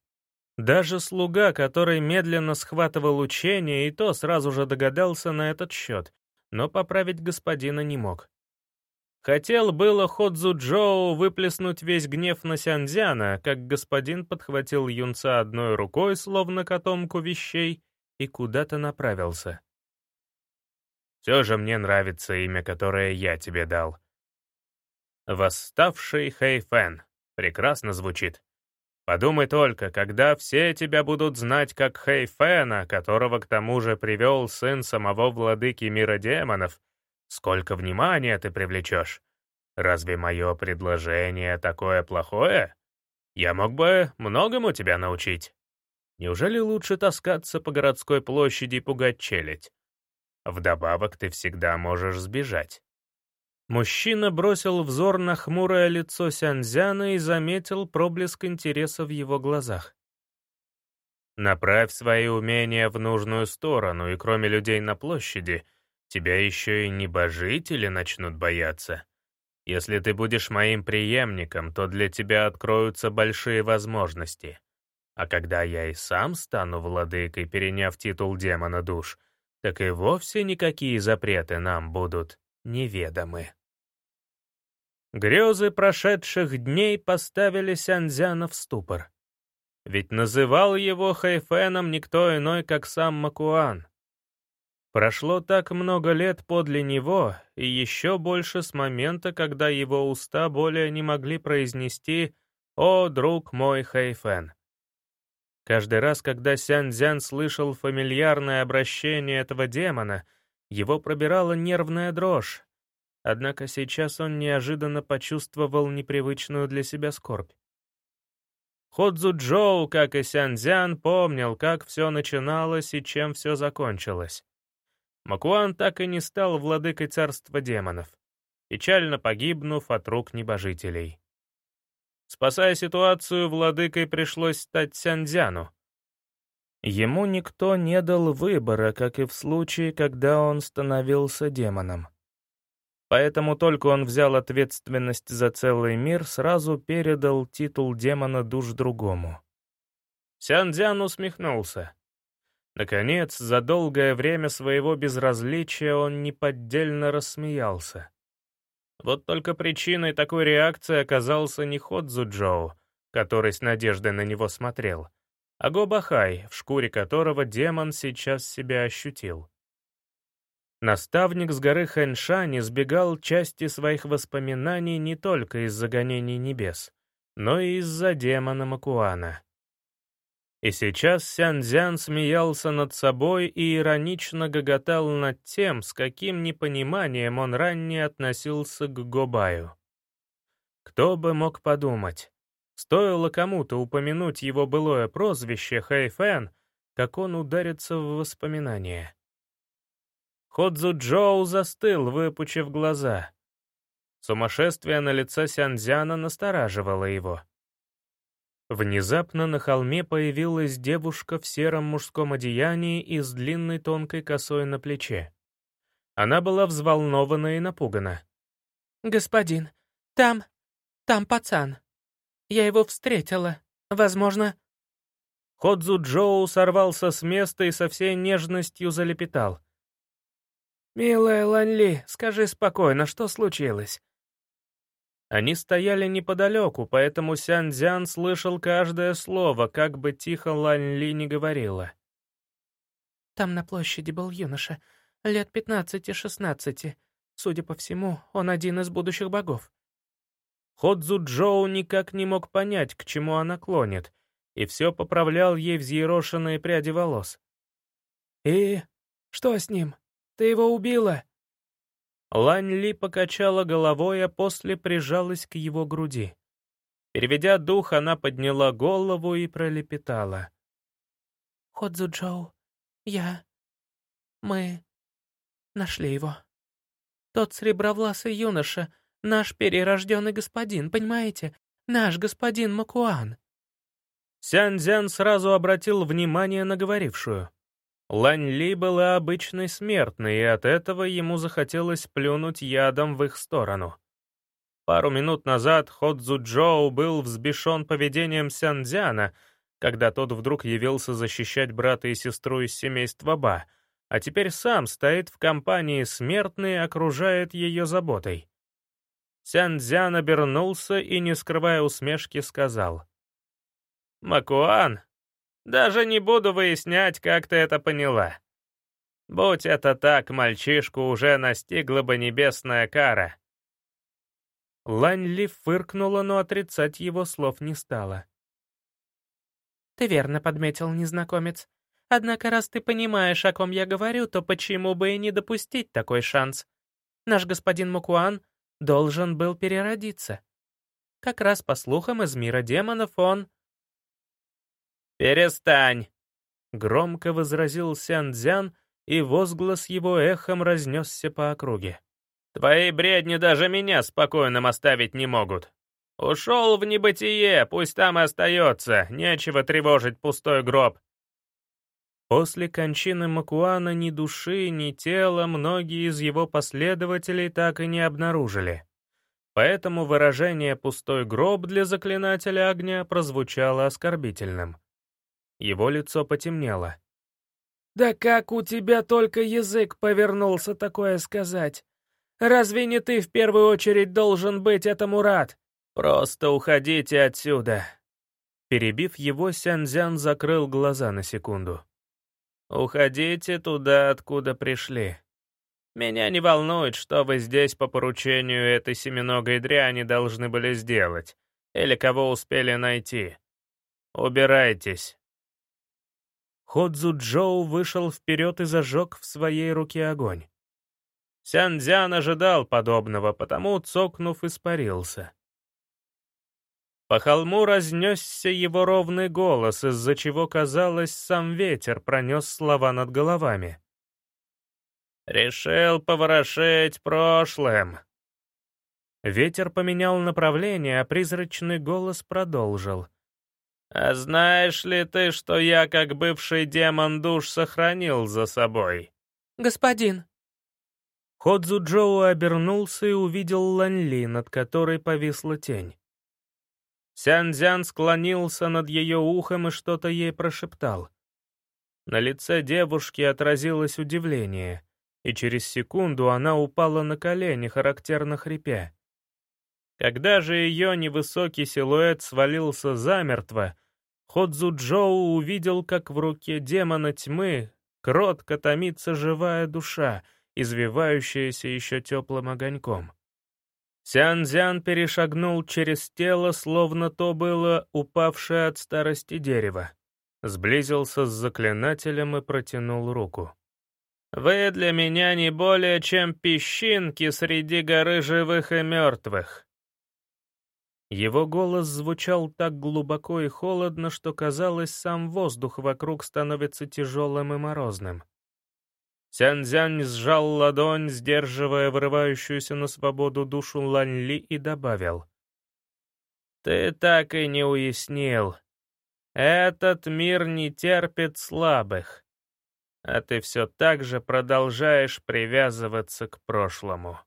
Даже слуга, который медленно схватывал учение, и то сразу же догадался на этот счет, но поправить господина не мог. Хотел было Ходзу Джоу выплеснуть весь гнев на Сянзяна, как господин подхватил юнца одной рукой, словно котомку вещей, и куда-то направился. «Все же мне нравится имя, которое я тебе дал. Восставший Хэйфэн. Прекрасно звучит. Подумай только, когда все тебя будут знать как Хэйфэна, которого к тому же привел сын самого владыки мира демонов, Сколько внимания ты привлечешь? Разве мое предложение такое плохое? Я мог бы многому тебя научить. Неужели лучше таскаться по городской площади и пугать челядь? Вдобавок ты всегда можешь сбежать. Мужчина бросил взор на хмурое лицо Сянзяна и заметил проблеск интереса в его глазах. «Направь свои умения в нужную сторону, и кроме людей на площади, тебя еще и небожители начнут бояться. Если ты будешь моим преемником, то для тебя откроются большие возможности. А когда я и сам стану владыкой, переняв титул демона душ, так и вовсе никакие запреты нам будут неведомы. Грезы прошедших дней поставили Сянзяна в ступор. Ведь называл его Хайфеном никто иной, как сам Макуан. Прошло так много лет подле него, и еще больше с момента, когда его уста более не могли произнести «О, друг мой Хайфен». Каждый раз, когда Сянзян слышал фамильярное обращение этого демона, его пробирала нервная дрожь, Однако сейчас он неожиданно почувствовал непривычную для себя скорбь. Ходзу Джоу, как и Сянзян, помнил, как все начиналось и чем все закончилось. Макуан так и не стал владыкой царства демонов, печально погибнув от рук небожителей. Спасая ситуацию, владыкой пришлось стать Сянзяну. Ему никто не дал выбора, как и в случае, когда он становился демоном. Поэтому только он взял ответственность за целый мир, сразу передал титул демона душ другому. Сяндзян усмехнулся. Наконец, за долгое время своего безразличия он неподдельно рассмеялся. Вот только причиной такой реакции оказался не Ходзу Джоу, который с надеждой на него смотрел, а Гобахай, в шкуре которого демон сейчас себя ощутил. Наставник с горы Хэншань избегал части своих воспоминаний не только из-за гонений небес, но и из-за демона Макуана. И сейчас Сянзян смеялся над собой и иронично гоготал над тем, с каким непониманием он ранее относился к Гобаю. Кто бы мог подумать, стоило кому-то упомянуть его былое прозвище Хэйфэн, как он ударится в воспоминания. Ходзу Джоу застыл, выпучив глаза. Сумасшествие на лице Сянзяна настораживало его. Внезапно на холме появилась девушка в сером мужском одеянии и с длинной тонкой косой на плече. Она была взволнована и напугана. «Господин, там, там пацан. Я его встретила. Возможно...» Ходзу Джоу сорвался с места и со всей нежностью залепетал. «Милая Ланли, скажи спокойно, что случилось?» Они стояли неподалеку, поэтому Сянь-Дзян слышал каждое слово, как бы тихо Ланли не говорила. «Там на площади был юноша, лет пятнадцати-шестнадцати. Судя по всему, он один из будущих богов». Ходзу Джоу никак не мог понять, к чему она клонит, и все поправлял ей взъерошенные пряди волос. «И что с ним?» Ты его убила!» Лань Ли покачала головой, а после прижалась к его груди. Переведя дух, она подняла голову и пролепетала. «Ходзу Джоу, я... мы... нашли его. Тот сребровласый юноша, наш перерожденный господин, понимаете? Наш господин Макуан». Сянь-Зян сразу обратил внимание на говорившую. Лань Ли была обычной смертной, и от этого ему захотелось плюнуть ядом в их сторону. Пару минут назад Ходзу Джоу был взбешен поведением Сяндзяна, когда тот вдруг явился защищать брата и сестру из семейства Ба, а теперь сам стоит в компании смертной и окружает ее заботой. Сяндзян обернулся и, не скрывая усмешки, сказал. «Макуан, даже не буду выяснять, как ты это поняла. Будь это так, мальчишку уже настигла бы небесная кара. Лань Ли фыркнула, но отрицать его слов не стала. «Ты верно подметил, незнакомец. Однако, раз ты понимаешь, о ком я говорю, то почему бы и не допустить такой шанс? Наш господин Мукуан должен был переродиться. Как раз по слухам из мира демонов он «Перестань!» — громко возразил Сян-Дзян и возглас его эхом разнесся по округе. «Твои бредни даже меня спокойным оставить не могут. Ушел в небытие, пусть там и остается, нечего тревожить пустой гроб». После кончины Макуана ни души, ни тела многие из его последователей так и не обнаружили. Поэтому выражение «пустой гроб» для заклинателя огня прозвучало оскорбительным. Его лицо потемнело. «Да как у тебя только язык повернулся такое сказать? Разве не ты в первую очередь должен быть этому рад? Просто уходите отсюда!» Перебив его, Сянзян закрыл глаза на секунду. «Уходите туда, откуда пришли. Меня не волнует, что вы здесь по поручению этой семиногой дряни должны были сделать, или кого успели найти. Убирайтесь». Ходзу Джоу вышел вперед и зажег в своей руке огонь. Сянзян ожидал подобного, потому, цокнув, испарился. По холму разнесся его ровный голос, из-за чего, казалось, сам ветер пронес слова над головами. «Решил поворошить прошлым». Ветер поменял направление, а призрачный голос продолжил. «А знаешь ли ты, что я, как бывший демон душ, сохранил за собой?» «Господин». Ходзу Джоу обернулся и увидел Ланли, над которой повисла тень. Сянзян склонился над ее ухом и что-то ей прошептал. На лице девушки отразилось удивление, и через секунду она упала на колени, характерно хрипя. Когда же ее невысокий силуэт свалился замертво, Ходзу Джоу увидел, как в руке демона тьмы кротко томится живая душа, извивающаяся еще теплым огоньком. Сянзян перешагнул через тело, словно то было упавшее от старости дерево. Сблизился с заклинателем и протянул руку. «Вы для меня не более чем песчинки среди горы живых и мертвых». Его голос звучал так глубоко и холодно, что казалось, сам воздух вокруг становится тяжелым и морозным. Сянзянь сжал ладонь, сдерживая вырывающуюся на свободу душу Ланьли, и добавил. «Ты так и не уяснил. Этот мир не терпит слабых, а ты все так же продолжаешь привязываться к прошлому».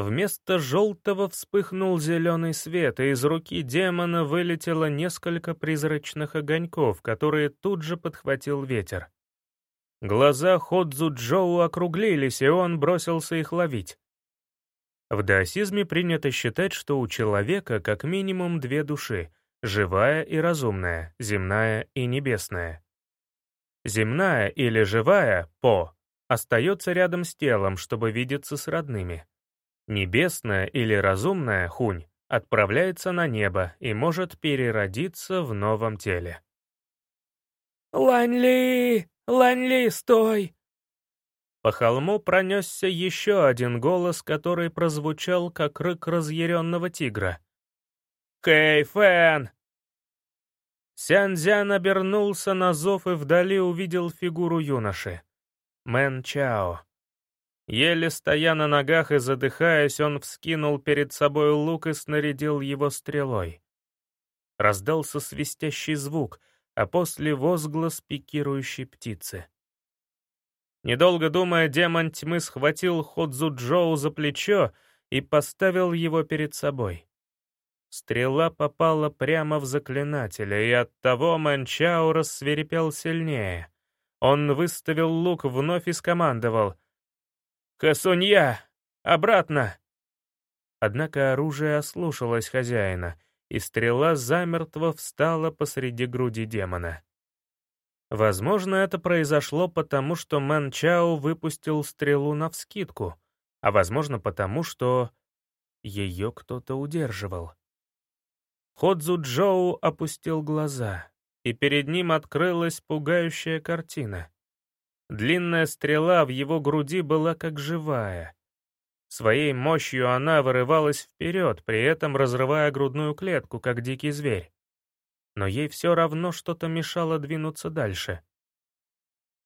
Вместо желтого вспыхнул зеленый свет, и из руки демона вылетело несколько призрачных огоньков, которые тут же подхватил ветер. Глаза Ходзу Джоу округлились, и он бросился их ловить. В даосизме принято считать, что у человека как минимум две души — живая и разумная, земная и небесная. Земная или живая, по, остается рядом с телом, чтобы видеться с родными. Небесная или разумная, хунь, отправляется на небо и может переродиться в новом теле. «Лань Ланли, стой!» По холму пронесся еще один голос, который прозвучал, как рык разъяренного тигра. «Хэй, Фэн!» Сянзян обернулся на зов и вдали увидел фигуру юноши. Мэн Чао. Еле стоя на ногах и задыхаясь, он вскинул перед собой лук и снарядил его стрелой. Раздался свистящий звук — а после возглас пикирующей птицы. Недолго думая, демон тьмы схватил Ходзу Джоу за плечо и поставил его перед собой. Стрела попала прямо в заклинателя, и оттого Манчао рассверепел сильнее. Он выставил лук вновь и скомандовал «Хасунья! Обратно!» Однако оружие ослушалось хозяина — и стрела замертво встала посреди груди демона. Возможно, это произошло потому, что Мэн Чао выпустил стрелу навскидку, а возможно потому, что ее кто-то удерживал. Ходзу Джоу опустил глаза, и перед ним открылась пугающая картина. Длинная стрела в его груди была как живая, Своей мощью она вырывалась вперед, при этом разрывая грудную клетку, как дикий зверь. Но ей все равно что-то мешало двинуться дальше.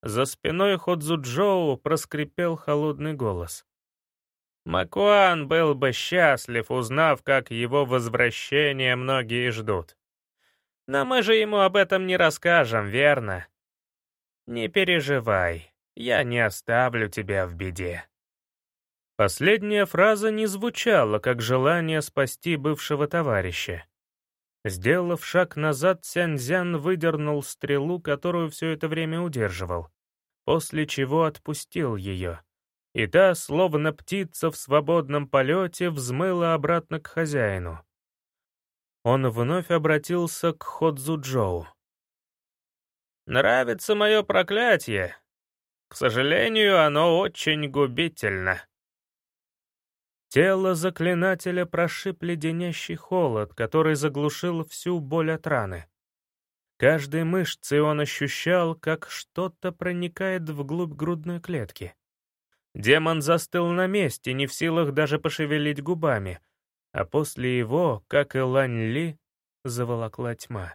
За спиной Ходзуджоу проскрипел холодный голос. Макуан был бы счастлив, узнав, как его возвращение многие ждут. Но мы же ему об этом не расскажем, верно? Не переживай, я не оставлю тебя в беде. Последняя фраза не звучала, как желание спасти бывшего товарища. Сделав шаг назад, Сяньзян выдернул стрелу, которую все это время удерживал, после чего отпустил ее. И та, словно птица в свободном полете, взмыла обратно к хозяину. Он вновь обратился к Ходзуджоу. «Нравится мое проклятие. К сожалению, оно очень губительно». Тело заклинателя прошиб леденящий холод, который заглушил всю боль от раны. Каждой мышцей он ощущал, как что-то проникает вглубь грудной клетки. Демон застыл на месте, не в силах даже пошевелить губами, а после его, как и Лань Ли, заволокла тьма.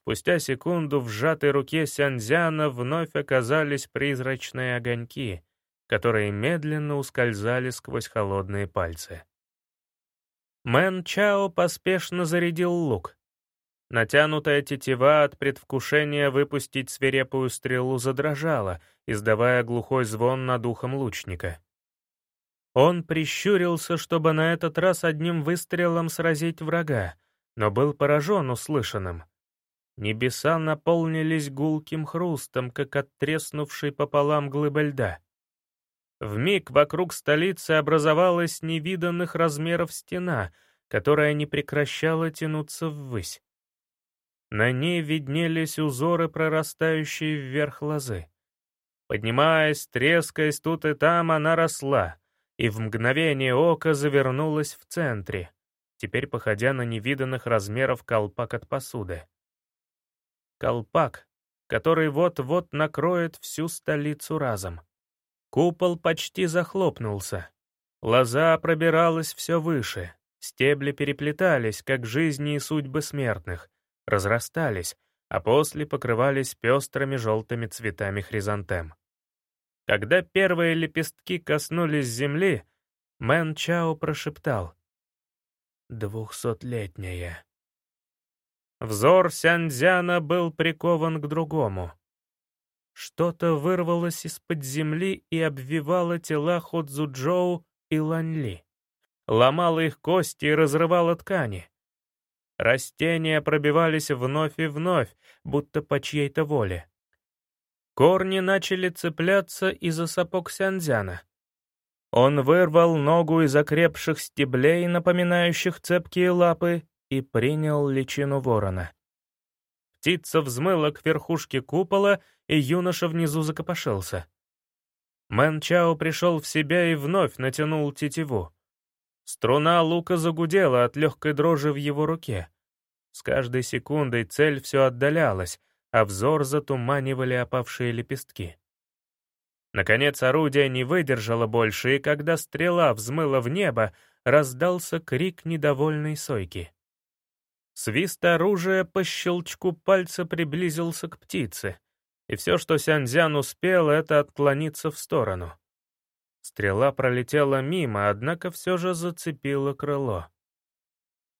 Спустя секунду в сжатой руке Сянзяна вновь оказались призрачные огоньки, которые медленно ускользали сквозь холодные пальцы. Мэн Чао поспешно зарядил лук. Натянутая тетива от предвкушения выпустить свирепую стрелу задрожала, издавая глухой звон над ухом лучника. Он прищурился, чтобы на этот раз одним выстрелом сразить врага, но был поражен услышанным. Небеса наполнились гулким хрустом, как от треснувшей пополам глыбы льда. Вмиг вокруг столицы образовалась невиданных размеров стена, которая не прекращала тянуться ввысь. На ней виднелись узоры, прорастающие вверх лозы. Поднимаясь, трескаясь тут и там, она росла, и в мгновение ока завернулась в центре, теперь походя на невиданных размеров колпак от посуды. Колпак, который вот-вот накроет всю столицу разом. Купол почти захлопнулся. Лоза пробиралась все выше, стебли переплетались, как жизни и судьбы смертных, разрастались, а после покрывались пестрыми желтыми цветами хризантем. Когда первые лепестки коснулись земли, Мэн Чао прошептал «Двухсотлетняя». Взор Сяньцзяна был прикован к другому. Что-то вырвалось из-под земли и обвивало тела Ходзуджоу и Ланьли. Ломало их кости и разрывало ткани. Растения пробивались вновь и вновь, будто по чьей-то воле. Корни начали цепляться из-за сапог Сянзяна. Он вырвал ногу из окрепших стеблей, напоминающих цепкие лапы, и принял личину ворона. Птица взмыла к верхушке купола, и юноша внизу закопошился. Мэн Чао пришел в себя и вновь натянул тетиву. Струна лука загудела от легкой дрожи в его руке. С каждой секундой цель все отдалялась, а взор затуманивали опавшие лепестки. Наконец орудие не выдержало больше, и когда стрела взмыла в небо, раздался крик недовольной сойки. Свист оружия по щелчку пальца приблизился к птице, и все, что Сянзян успел, это отклониться в сторону. Стрела пролетела мимо, однако все же зацепила крыло.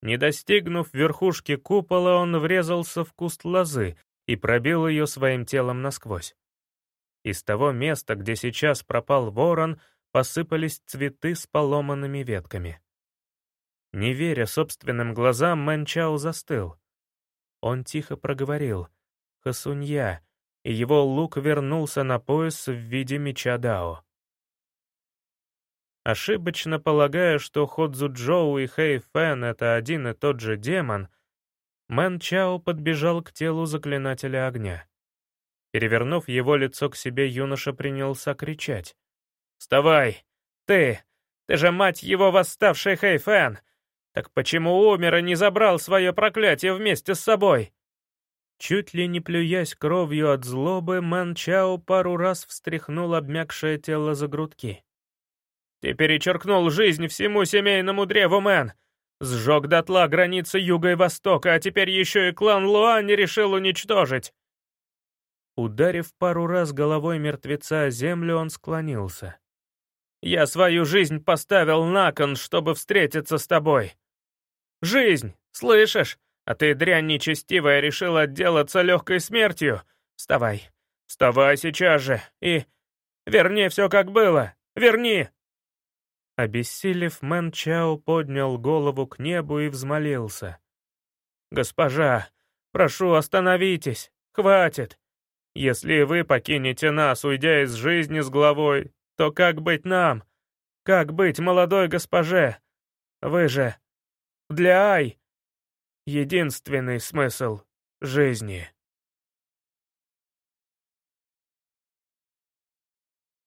Не достигнув верхушки купола, он врезался в куст лозы и пробил ее своим телом насквозь. Из того места, где сейчас пропал ворон, посыпались цветы с поломанными ветками. Не веря собственным глазам, Мэнчао застыл. Он тихо проговорил «Хасунья», и его лук вернулся на пояс в виде меча Дао. Ошибочно полагая, что Ходзу Джоу и Хэй Фэн — это один и тот же демон, Мэн Чао подбежал к телу заклинателя огня. Перевернув его лицо к себе, юноша принялся кричать. «Вставай! Ты! Ты же мать его восставший Хэй Фэн! Так почему умер и не забрал свое проклятие вместе с собой?» Чуть ли не плюясь кровью от злобы, Мэн Чао пару раз встряхнул обмякшее тело за грудки. Ты перечеркнул жизнь всему семейному древу, Мэн. Сжег дотла границы юга и востока, а теперь еще и клан Луань решил уничтожить. Ударив пару раз головой мертвеца о землю, он склонился. «Я свою жизнь поставил на кон, чтобы встретиться с тобой. Жизнь, слышишь? А ты, дрянь нечестивая, решил отделаться легкой смертью. Вставай, вставай сейчас же и... Верни все как было, верни!» Обессилев, Мэн Чао поднял голову к небу и взмолился. «Госпожа, прошу, остановитесь, хватит. Если вы покинете нас, уйдя из жизни с головой, то как быть нам? Как быть молодой госпоже? Вы же... Для Ай... Единственный смысл жизни».